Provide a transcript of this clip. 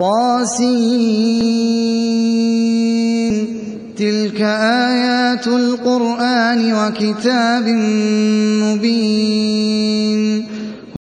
طاسين. تلك آيات القرآن وكتاب مبين.